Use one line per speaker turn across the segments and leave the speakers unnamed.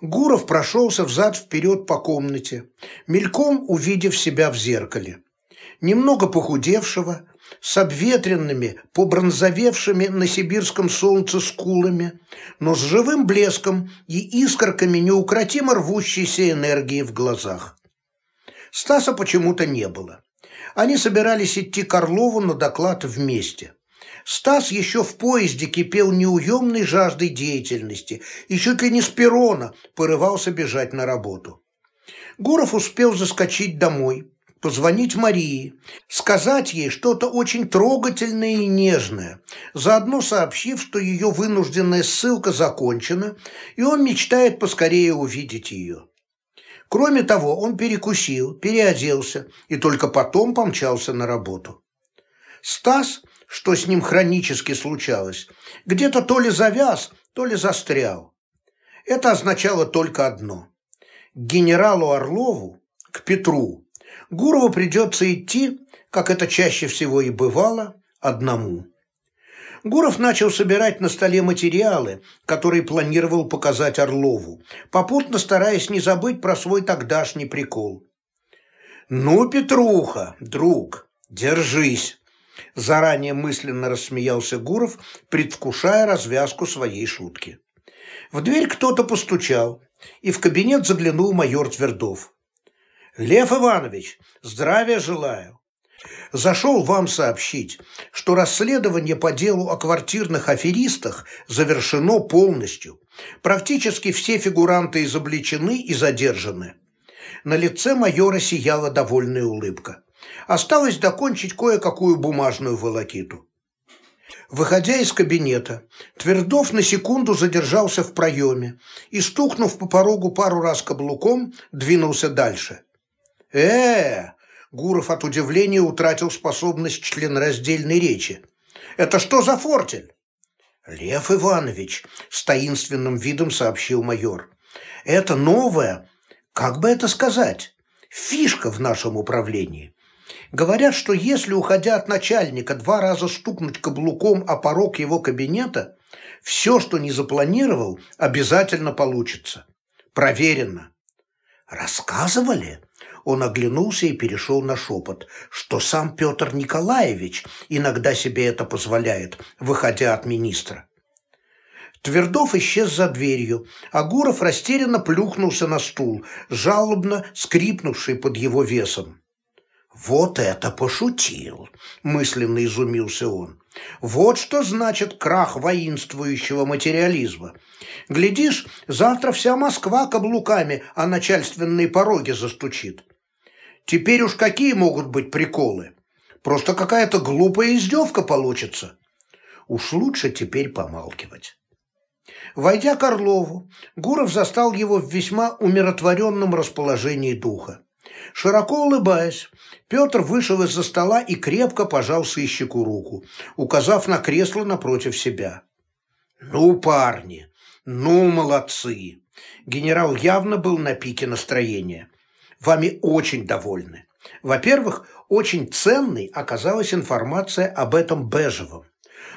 Гуров прошелся взад-вперед по комнате, мельком увидев себя в зеркале. Немного похудевшего, с обветренными, побронзовевшими на сибирском солнце скулами, но с живым блеском и искорками неукротимо рвущейся энергии в глазах. Стаса почему-то не было. Они собирались идти к Орлову на доклад вместе. Стас еще в поезде кипел неуемной жаждой деятельности и чуть ли не с перрона порывался бежать на работу. Гуров успел заскочить домой, позвонить Марии, сказать ей что-то очень трогательное и нежное, заодно сообщив, что ее вынужденная ссылка закончена, и он мечтает поскорее увидеть ее. Кроме того, он перекусил, переоделся и только потом помчался на работу. Стас, что с ним хронически случалось, где-то то ли завяз, то ли застрял. Это означало только одно. К генералу Орлову, к Петру, Гурову придется идти, как это чаще всего и бывало, одному. Гуров начал собирать на столе материалы, которые планировал показать Орлову, попутно стараясь не забыть про свой тогдашний прикол. «Ну, Петруха, друг, держись!» Заранее мысленно рассмеялся Гуров, предвкушая развязку своей шутки. В дверь кто-то постучал, и в кабинет заглянул майор Твердов. «Лев Иванович, здравия желаю. Зашел вам сообщить, что расследование по делу о квартирных аферистах завершено полностью. Практически все фигуранты изобличены и задержаны». На лице майора сияла довольная улыбка. Осталось докончить кое-какую бумажную волокиту. Выходя из кабинета, Твердов на секунду задержался в проеме и, стукнув по порогу пару раз каблуком, двинулся дальше – э Гуров от удивления утратил способность членораздельной речи. «Это что за фортель?» «Лев Иванович», – с таинственным видом сообщил майор. «Это новая, как бы это сказать, фишка в нашем управлении. Говорят, что если, уходя от начальника, два раза стукнуть каблуком о порог его кабинета, все, что не запланировал, обязательно получится. Проверено. Рассказывали? Он оглянулся и перешел на шепот, что сам Петр Николаевич иногда себе это позволяет, выходя от министра. Твердов исчез за дверью, а Гуров растерянно плюхнулся на стул, жалобно скрипнувший под его весом. «Вот это пошутил!» – мысленно изумился он. «Вот что значит крах воинствующего материализма. Глядишь, завтра вся Москва каблуками о начальственные пороги застучит. Теперь уж какие могут быть приколы? Просто какая-то глупая издевка получится. Уж лучше теперь помалкивать. Войдя к Орлову, Гуров застал его в весьма умиротворенном расположении духа. Широко улыбаясь, Петр вышел из-за стола и крепко пожал сыщику руку, указав на кресло напротив себя. «Ну, парни, ну, молодцы!» Генерал явно был на пике настроения вами очень довольны. Во-первых, очень ценной оказалась информация об этом Бежевом.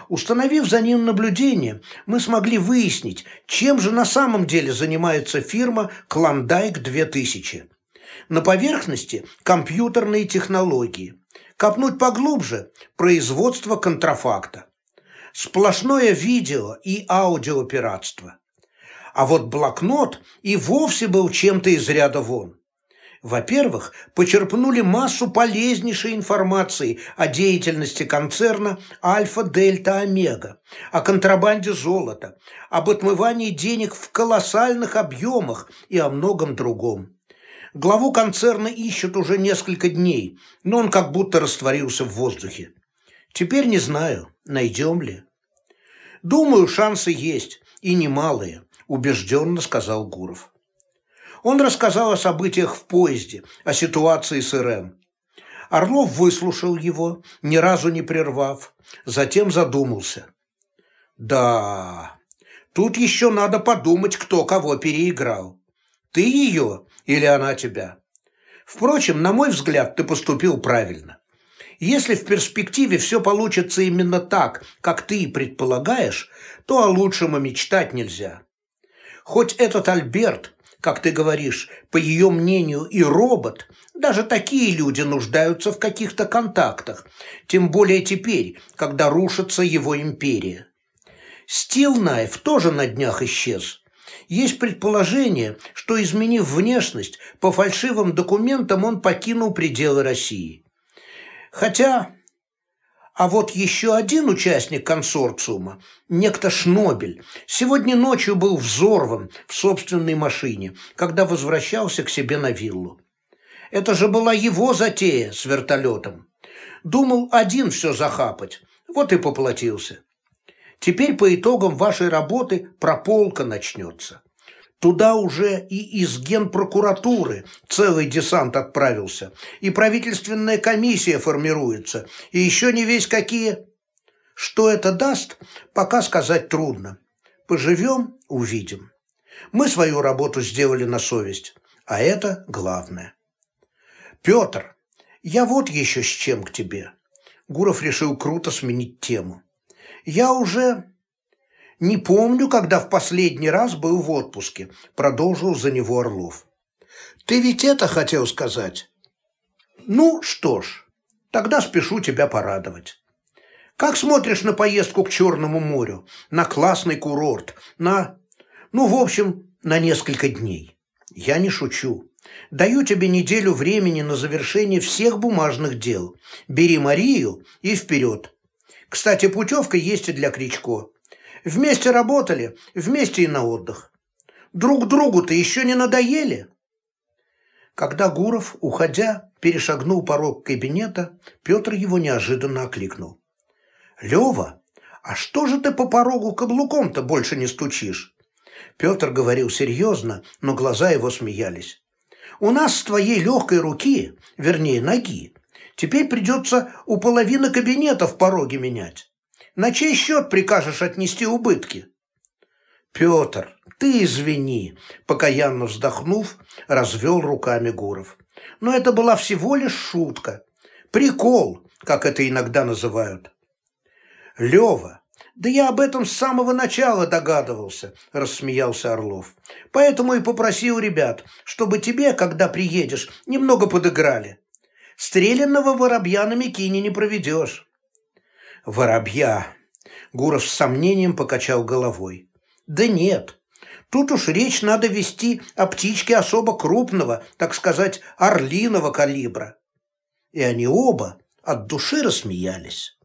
Установив за ним наблюдение, мы смогли выяснить, чем же на самом деле занимается фирма «Клондайк-2000». На поверхности – компьютерные технологии. Копнуть поглубже – производство контрафакта. Сплошное видео и аудиопиратство. А вот блокнот и вовсе был чем-то из ряда вон. Во-первых, почерпнули массу полезнейшей информации о деятельности концерна «Альфа, Дельта, Омега», о контрабанде золота, об отмывании денег в колоссальных объемах и о многом другом. Главу концерна ищут уже несколько дней, но он как будто растворился в воздухе. Теперь не знаю, найдем ли. Думаю, шансы есть, и немалые, убежденно сказал Гуров. Он рассказал о событиях в поезде, о ситуации с РМ. Орлов выслушал его, ни разу не прервав, затем задумался. «Да, тут еще надо подумать, кто кого переиграл. Ты ее или она тебя? Впрочем, на мой взгляд, ты поступил правильно. Если в перспективе все получится именно так, как ты и предполагаешь, то о лучшем и мечтать нельзя. Хоть этот Альберт, как ты говоришь, по ее мнению и робот, даже такие люди нуждаются в каких-то контактах, тем более теперь, когда рушится его империя. Стил Найф тоже на днях исчез. Есть предположение, что, изменив внешность, по фальшивым документам он покинул пределы России. Хотя а вот еще один участник консорциума, некто Шнобель, сегодня ночью был взорван в собственной машине, когда возвращался к себе на виллу. Это же была его затея с вертолетом. Думал один все захапать, вот и поплатился. Теперь по итогам вашей работы прополка начнется. Туда уже и из генпрокуратуры целый десант отправился, и правительственная комиссия формируется, и еще не весь какие. Что это даст, пока сказать трудно. Поживем – увидим. Мы свою работу сделали на совесть, а это главное. Петр, я вот еще с чем к тебе. Гуров решил круто сменить тему. Я уже «Не помню, когда в последний раз был в отпуске», – продолжил за него Орлов. «Ты ведь это хотел сказать?» «Ну, что ж, тогда спешу тебя порадовать. Как смотришь на поездку к Черному морю, на классный курорт, на... Ну, в общем, на несколько дней? Я не шучу. Даю тебе неделю времени на завершение всех бумажных дел. Бери Марию и вперед. Кстати, путевка есть и для Кричко. Вместе работали, вместе и на отдых. Друг другу-то еще не надоели?» Когда Гуров, уходя, перешагнул порог кабинета, Петр его неожиданно окликнул. «Лева, а что же ты по порогу каблуком-то больше не стучишь?» Петр говорил серьезно, но глаза его смеялись. «У нас с твоей легкой руки, вернее ноги, теперь придется у половины кабинетов пороги менять. На чей счет прикажешь отнести убытки?» «Петр, ты извини», – покаянно вздохнув, развел руками Гуров. «Но это была всего лишь шутка. Прикол, как это иногда называют». «Лева, да я об этом с самого начала догадывался», – рассмеялся Орлов. «Поэтому и попросил ребят, чтобы тебе, когда приедешь, немного подыграли. Стрелянного воробья на Микине не проведешь» воробья. Гуров с сомнением покачал головой. Да нет, тут уж речь надо вести о птичке особо крупного, так сказать, орлиного калибра. И они оба от души рассмеялись.